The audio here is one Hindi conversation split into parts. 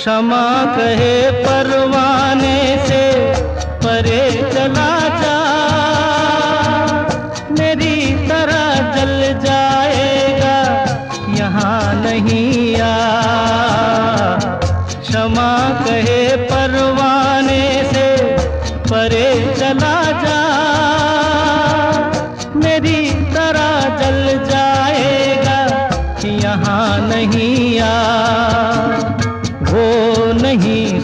क्षमा कहे परवाने से, परे चला जा। मेरी तरह जल जाएगा, यहाँ नहीं आ। क्षमा कहे परवाने से, परे चला जा। मेरी तरह जल जाएगा, यहाँ नहीं आ।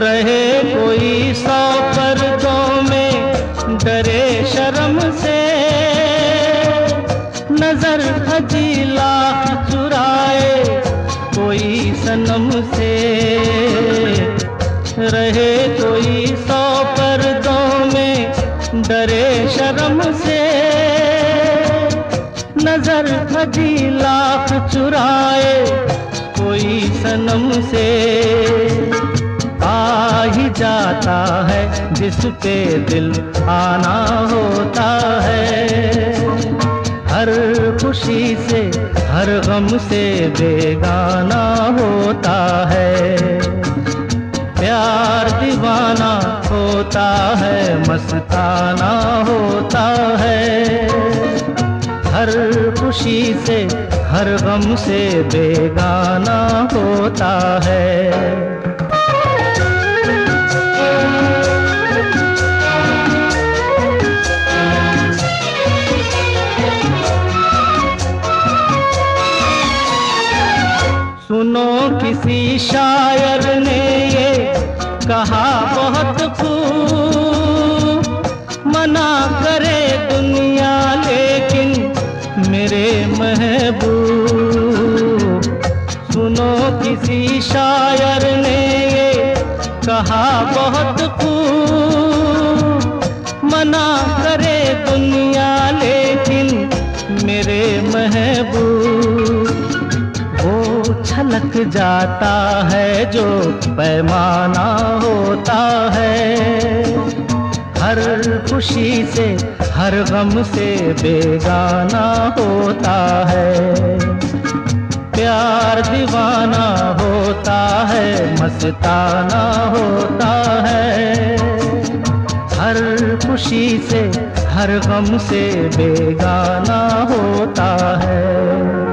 रहे कोई सौ पर्दों में, डरे शर्म से। नज़र हजी लाख चुराए कोई सनम से। रहे कोई सौ पर्दों में, डरे शर्म से। नज़र हजी लाख चुराए कोई सनम से। जाता है जिस पे दिल आना होता है। हर खुशी से, हर गम से बेगाना होता है। प्यार दीवाना होता है, मस्ताना होता है। हर खुशी से, हर गम से बेगाना होता है। किसी शायर ने ये कहा, बहुत खूब मना करे दुनिया, लेकिन मेरे महबूब, सुनो किसी शायर ने ये कहा, बहुत खूब मना करे दुनिया, लेकिन मेरे महबूब छलक जाता है, जो पैमाना होता है। हर खुशी से, हर गम से बेगाना होता है। प्यार दीवाना होता है, मस्ताना होता है। हर खुशी से, हर गम से बेगाना होता है।